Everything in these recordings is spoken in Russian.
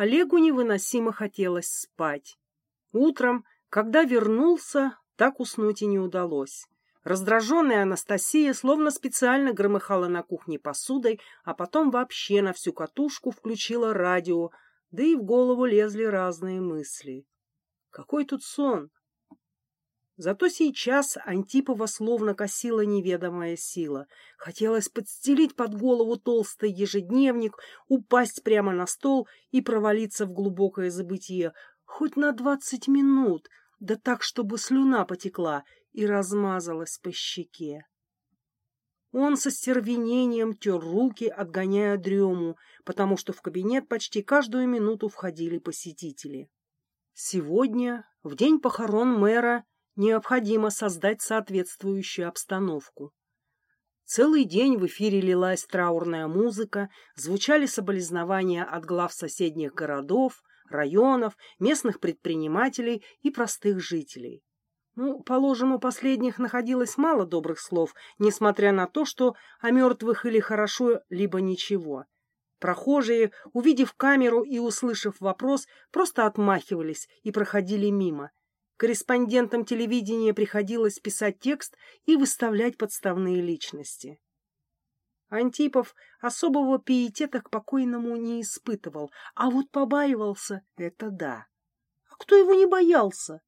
Олегу невыносимо хотелось спать. Утром, когда вернулся, так уснуть и не удалось. Раздраженная Анастасия словно специально громыхала на кухне посудой, а потом вообще на всю катушку включила радио, да и в голову лезли разные мысли. Какой тут сон? Зато сейчас Антипова словно косила неведомая сила. Хотелось подстелить под голову толстый ежедневник, упасть прямо на стол и провалиться в глубокое забытье. Хоть на двадцать минут, да так, чтобы слюна потекла и размазалась по щеке. Он со стервенением тер руки, отгоняя дрему, потому что в кабинет почти каждую минуту входили посетители. Сегодня, в день похорон мэра, необходимо создать соответствующую обстановку. Целый день в эфире лилась траурная музыка, звучали соболезнования от глав соседних городов, районов, местных предпринимателей и простых жителей. Ну, положим, у последних находилось мало добрых слов, несмотря на то, что о мертвых или хорошо, либо ничего. Прохожие, увидев камеру и услышав вопрос, просто отмахивались и проходили мимо. Корреспондентам телевидения приходилось писать текст и выставлять подставные личности. Антипов особого пиетета к покойному не испытывал, а вот побаивался — это да. А кто его не боялся?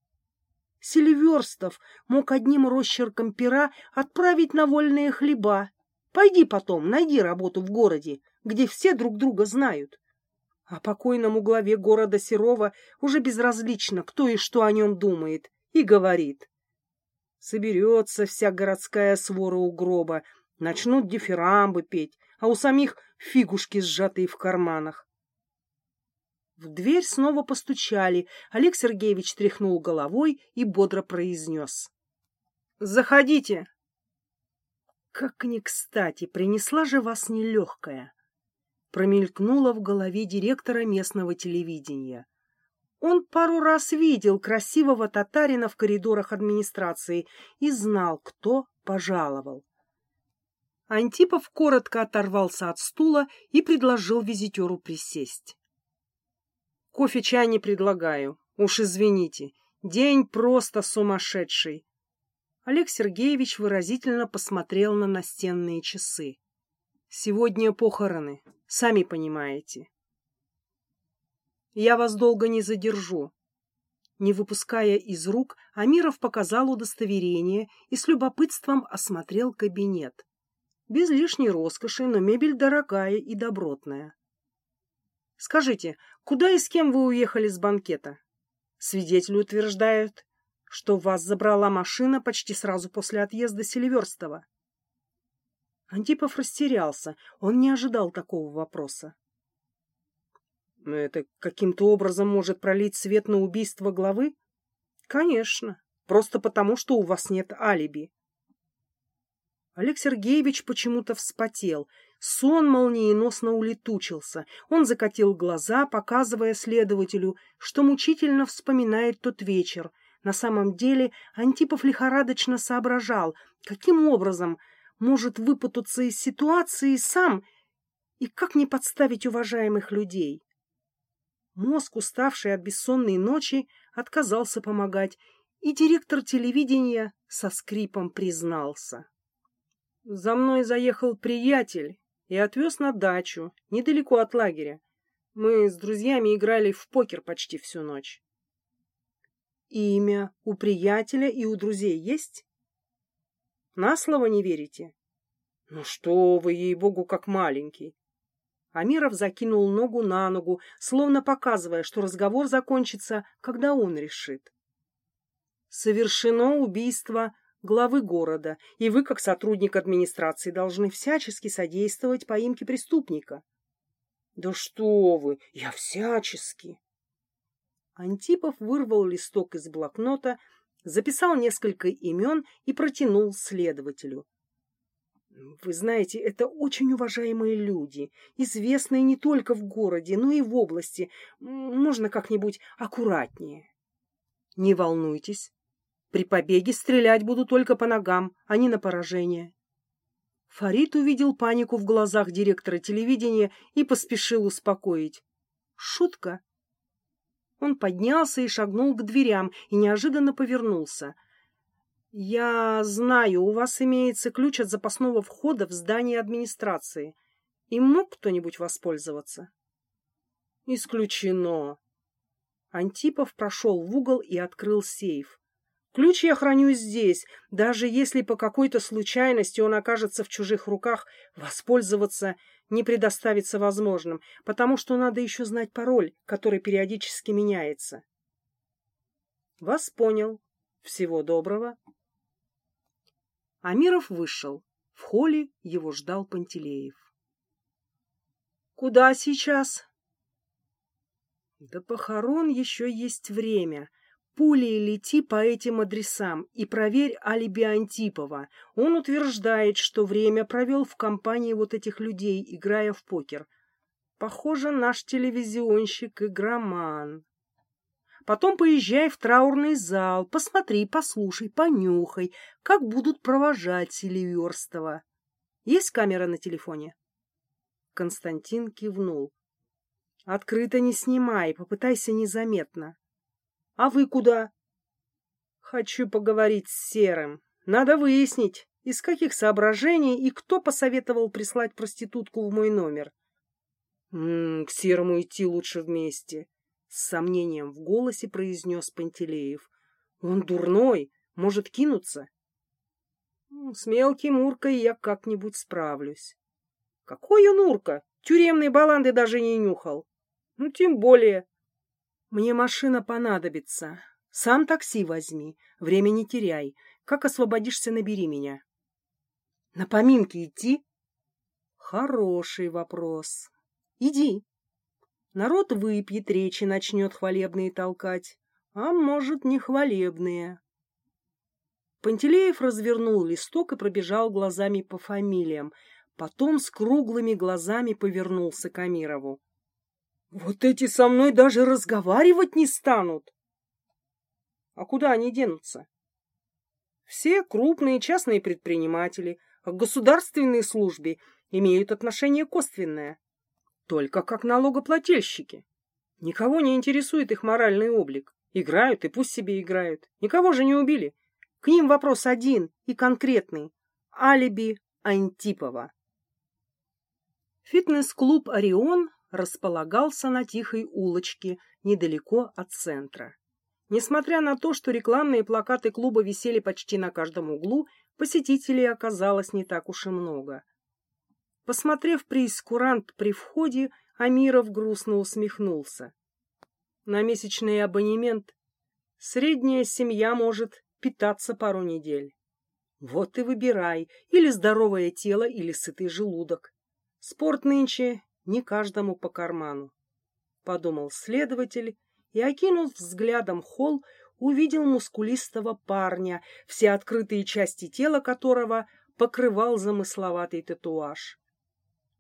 Селиверстов мог одним росчерком пера отправить на вольные хлеба. Пойди потом, найди работу в городе, где все друг друга знают. А покойному главе города Серова уже безразлично, кто и что о нем думает, и говорит. Соберется вся городская свора у гроба, начнут дифирамбы петь, а у самих фигушки сжатые в карманах. В дверь снова постучали. Олег Сергеевич тряхнул головой и бодро произнес. — Заходите. — Как ни кстати, принесла же вас нелегкая промелькнуло в голове директора местного телевидения. Он пару раз видел красивого татарина в коридорах администрации и знал, кто пожаловал. Антипов коротко оторвался от стула и предложил визитеру присесть. — Кофе чай не предлагаю. Уж извините. День просто сумасшедший. Олег Сергеевич выразительно посмотрел на настенные часы. Сегодня похороны, сами понимаете. Я вас долго не задержу. Не выпуская из рук, Амиров показал удостоверение и с любопытством осмотрел кабинет. Без лишней роскоши, но мебель дорогая и добротная. Скажите, куда и с кем вы уехали с банкета? Свидетели утверждают, что вас забрала машина почти сразу после отъезда Селиверстова. Антипов растерялся. Он не ожидал такого вопроса. Это каким-то образом может пролить свет на убийство главы? Конечно. Просто потому, что у вас нет алиби. Олег Сергеевич почему-то вспотел. Сон молниеносно улетучился. Он закатил глаза, показывая следователю, что мучительно вспоминает тот вечер. На самом деле Антипов лихорадочно соображал, каким образом может выпутаться из ситуации сам и как не подставить уважаемых людей. Мозг, уставший от бессонной ночи, отказался помогать, и директор телевидения со скрипом признался. За мной заехал приятель и отвез на дачу, недалеко от лагеря. Мы с друзьями играли в покер почти всю ночь. Имя у приятеля и у друзей есть? На слово не верите? Ну что вы, ей-богу, как маленький. Амиров закинул ногу на ногу, словно показывая, что разговор закончится, когда он решит. Совершено убийство главы города, и вы, как сотрудник администрации, должны всячески содействовать поимке преступника. Да что вы, я всячески. Антипов вырвал листок из блокнота записал несколько имен и протянул следователю. Вы знаете, это очень уважаемые люди, известные не только в городе, но и в области. Можно как-нибудь аккуратнее. Не волнуйтесь. При побеге стрелять буду только по ногам, а не на поражение. Фарид увидел панику в глазах директора телевидения и поспешил успокоить. Шутка. Он поднялся и шагнул к дверям и неожиданно повернулся. «Я знаю, у вас имеется ключ от запасного входа в здание администрации. Им мог кто-нибудь воспользоваться?» «Исключено». Антипов прошел в угол и открыл сейф. Ключ я храню здесь. Даже если по какой-то случайности он окажется в чужих руках, воспользоваться не предоставится возможным, потому что надо еще знать пароль, который периодически меняется. Вас понял. Всего доброго. Амиров вышел. В холле его ждал Пантелеев. Куда сейчас? До похорон еще есть время. Пулей лети по этим адресам и проверь алиби Антипова. Он утверждает, что время провел в компании вот этих людей, играя в покер. Похоже, наш телевизионщик игроман. Потом поезжай в траурный зал, посмотри, послушай, понюхай, как будут провожать Селиверстова. Есть камера на телефоне? Константин кивнул. Открыто не снимай, попытайся незаметно. А вы куда? Хочу поговорить с Серым. Надо выяснить, из каких соображений и кто посоветовал прислать проститутку в мой номер. М -м, к Серому идти лучше вместе. С сомнением в голосе произнес Пантелеев. Он дурной, может кинуться. С мелким уркой я как-нибудь справлюсь. Какой он урка? Тюремные баланды даже не нюхал. Ну, тем более, мне машина понадобится. Сам такси возьми. Время не теряй. Как освободишься, набери меня. На поминки идти? Хороший вопрос. Иди. Народ выпьет, речи начнет хвалебные толкать. А может, не хвалебные. Пантелеев развернул листок и пробежал глазами по фамилиям. Потом с круглыми глазами повернулся к Амирову. Вот эти со мной даже разговаривать не станут. А куда они денутся? Все крупные частные предприниматели к государственной службе имеют отношение косвенное, только как налогоплательщики. Никого не интересует их моральный облик. Играют и пусть себе играют. Никого же не убили. К ним вопрос один и конкретный. Алиби Антипова. Фитнес-клуб «Орион» располагался на тихой улочке недалеко от центра. Несмотря на то, что рекламные плакаты клуба висели почти на каждом углу, посетителей оказалось не так уж и много. Посмотрев прейскурант при входе, Амиров грустно усмехнулся. На месячный абонемент средняя семья может питаться пару недель. Вот и выбирай, или здоровое тело, или сытый желудок. Спорт нынче не каждому по карману. Подумал следователь и, окинув взглядом холл, увидел мускулистого парня, все открытые части тела которого покрывал замысловатый татуаж.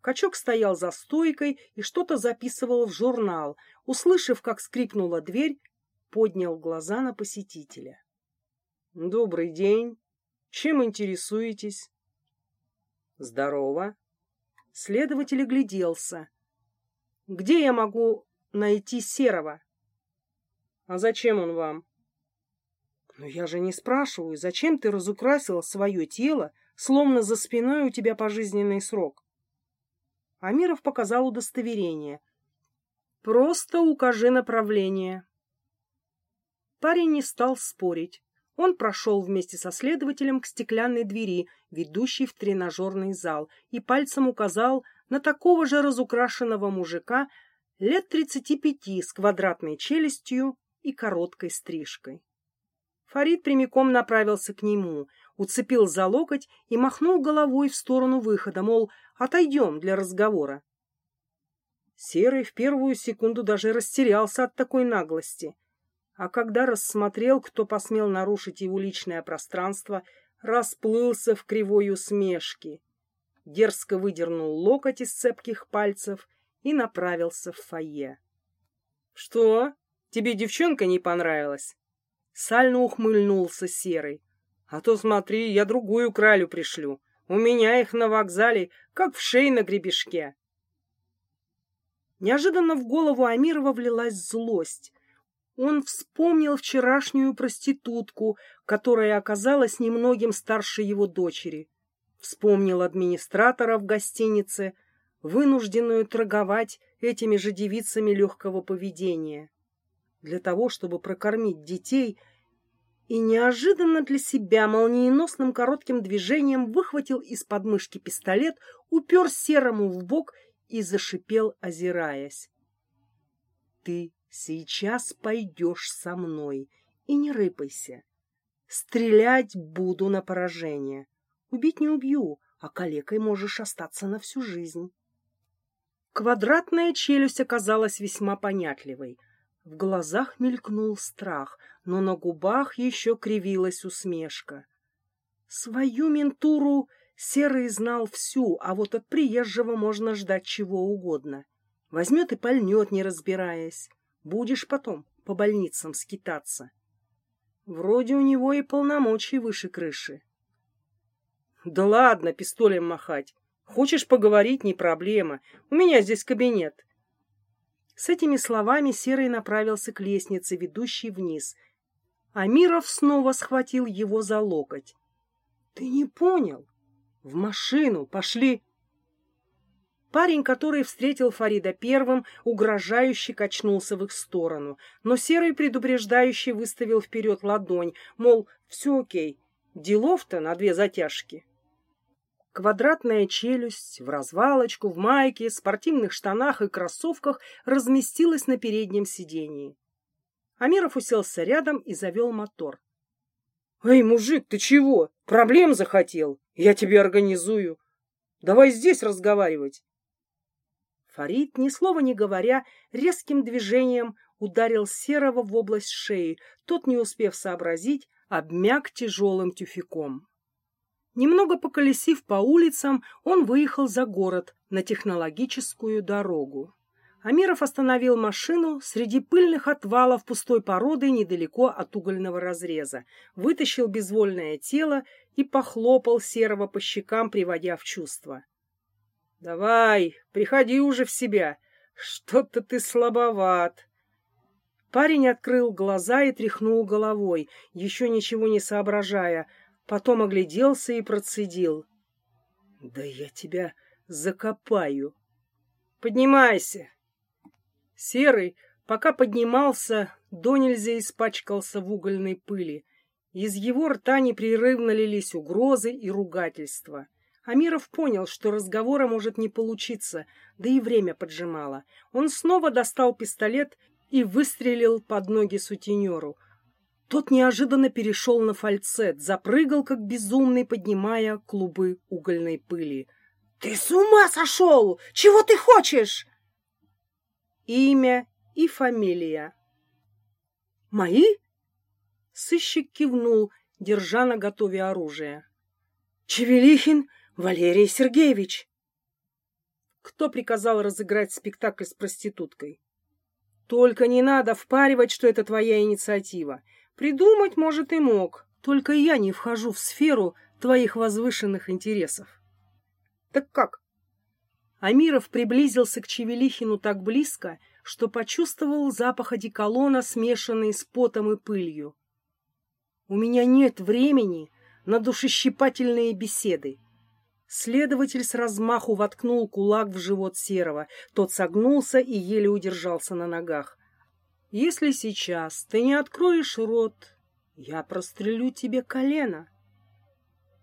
Качок стоял за стойкой и что-то записывал в журнал. Услышав, как скрипнула дверь, поднял глаза на посетителя. — Добрый день. Чем интересуетесь? — Здорово. Следователь огляделся. «Где я могу найти Серого?» «А зачем он вам?» «Но я же не спрашиваю, зачем ты разукрасила свое тело, словно за спиной у тебя пожизненный срок?» Амиров показал удостоверение. «Просто укажи направление». Парень не стал спорить. Он прошел вместе со следователем к стеклянной двери, ведущей в тренажерный зал, и пальцем указал на такого же разукрашенного мужика лет тридцати пяти с квадратной челюстью и короткой стрижкой. Фарид прямиком направился к нему, уцепил за локоть и махнул головой в сторону выхода, мол, отойдем для разговора. Серый в первую секунду даже растерялся от такой наглости а когда рассмотрел, кто посмел нарушить его личное пространство, расплылся в кривой усмешке. Дерзко выдернул локоть из цепких пальцев и направился в фойе. — Что? Тебе девчонка не понравилась? Сально ухмыльнулся Серый. — А то смотри, я другую кралю пришлю. У меня их на вокзале, как в шее на гребешке. Неожиданно в голову Амирова влилась злость. Он вспомнил вчерашнюю проститутку, которая оказалась немногим старше его дочери. Вспомнил администратора в гостинице, вынужденную торговать этими же девицами легкого поведения. Для того, чтобы прокормить детей, и неожиданно для себя молниеносным коротким движением выхватил из подмышки пистолет, упер серому в бок и зашипел, озираясь. — Ты сейчас пойдешь со мной и не рыпайся. Стрелять буду на поражение. Убить не убью, а калекой можешь остаться на всю жизнь. Квадратная челюсть оказалась весьма понятливой. В глазах мелькнул страх, но на губах еще кривилась усмешка. Свою ментуру Серый знал всю, а вот от приезжего можно ждать чего угодно. Возьмет и пальнет, не разбираясь. Будешь потом по больницам скитаться. Вроде у него и полномочий выше крыши. Да ладно пистолем махать. Хочешь поговорить, не проблема. У меня здесь кабинет. С этими словами Серый направился к лестнице, ведущей вниз. Амиров снова схватил его за локоть. — Ты не понял? В машину! Пошли! Парень, который встретил Фарида первым, угрожающе качнулся в их сторону, но Серый предупреждающий выставил вперед ладонь, мол, все окей, делов-то на две затяжки. Квадратная челюсть в развалочку, в майке, спортивных штанах и кроссовках разместилась на переднем сидении. Амиров уселся рядом и завел мотор. — Эй, мужик, ты чего? Проблем захотел? Я тебе организую. Давай здесь разговаривать. Фарид, ни слова не говоря, резким движением ударил Серого в область шеи. Тот, не успев сообразить, обмяк тяжелым тюфяком. Немного поколесив по улицам, он выехал за город на технологическую дорогу. Амиров остановил машину среди пыльных отвалов пустой породы недалеко от угольного разреза, вытащил безвольное тело и похлопал Серого по щекам, приводя в чувство. — Давай, приходи уже в себя. Что-то ты слабоват. Парень открыл глаза и тряхнул головой, еще ничего не соображая, потом огляделся и процедил. — Да я тебя закопаю. — Поднимайся. Серый, пока поднимался, до нельзя испачкался в угольной пыли. Из его рта непрерывно лились угрозы и ругательства. Амиров понял, что разговора может не получиться, да и время поджимало. Он снова достал пистолет и выстрелил под ноги сутенеру. Тот неожиданно перешел на фальцет, запрыгал как безумный, поднимая клубы угольной пыли. — Ты с ума сошел! Чего ты хочешь? имя и фамилия. «Мои?» Сыщик кивнул, держа на готове оружие. «Чевелихин Валерий Сергеевич!» Кто приказал разыграть спектакль с проституткой? Только не надо впаривать, что это твоя инициатива. Придумать, может, и мог. Только я не вхожу в сферу твоих возвышенных интересов. Так как? Амиров приблизился к Чевелихину так близко, что почувствовал запах одеколона, смешанный с потом и пылью. «У меня нет времени на душещипательные беседы». Следователь с размаху воткнул кулак в живот Серого. Тот согнулся и еле удержался на ногах. «Если сейчас ты не откроешь рот, я прострелю тебе колено».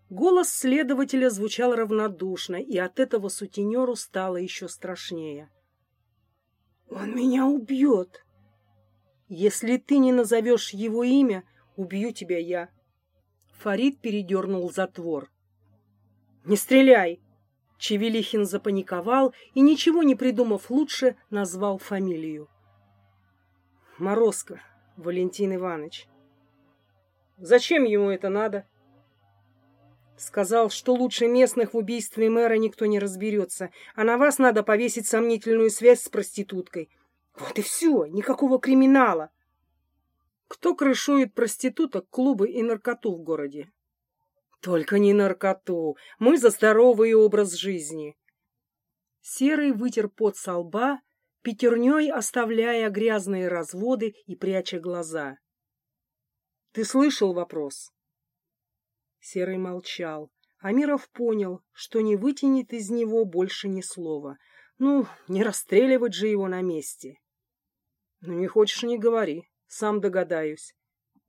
Голос следователя звучал равнодушно, и от этого сутенеру стало еще страшнее. «Он меня убьет!» «Если ты не назовешь его имя, убью тебя я!» Фарид передернул затвор. «Не стреляй!» Чевелихин запаниковал и, ничего не придумав лучше, назвал фамилию. «Морозко, Валентин Иванович». «Зачем ему это надо?» Сказал, что лучше местных в убийстве мэра никто не разберется, а на вас надо повесить сомнительную связь с проституткой. Вот и все, никакого криминала. Кто крышует проституток, клубы и наркоту в городе? Только не наркоту. Мы за здоровый образ жизни. Серый вытер пот со лба, пятерней оставляя грязные разводы и пряча глаза. «Ты слышал вопрос?» Серый молчал. Амиров понял, что не вытянет из него больше ни слова. Ну, не расстреливать же его на месте. Ну, не хочешь, не говори, сам догадаюсь.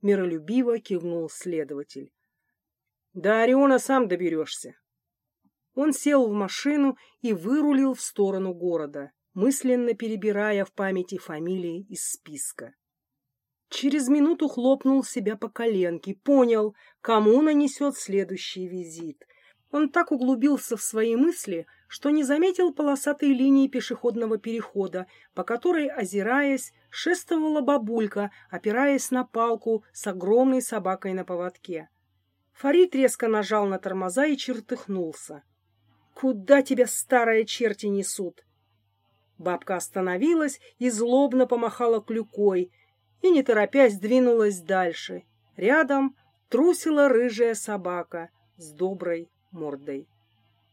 Миролюбиво кивнул следователь. До Ориона сам доберешься. Он сел в машину и вырулил в сторону города, мысленно перебирая в памяти фамилии из списка. Через минуту хлопнул себя по коленке, понял, кому нанесет следующий визит. Он так углубился в свои мысли, что не заметил полосатой линии пешеходного перехода, по которой, озираясь, шествовала бабулька, опираясь на палку с огромной собакой на поводке. Фарид резко нажал на тормоза и чертыхнулся. «Куда тебя старые черти несут?» Бабка остановилась и злобно помахала клюкой — и, не торопясь, двинулась дальше. Рядом трусила рыжая собака с доброй мордой.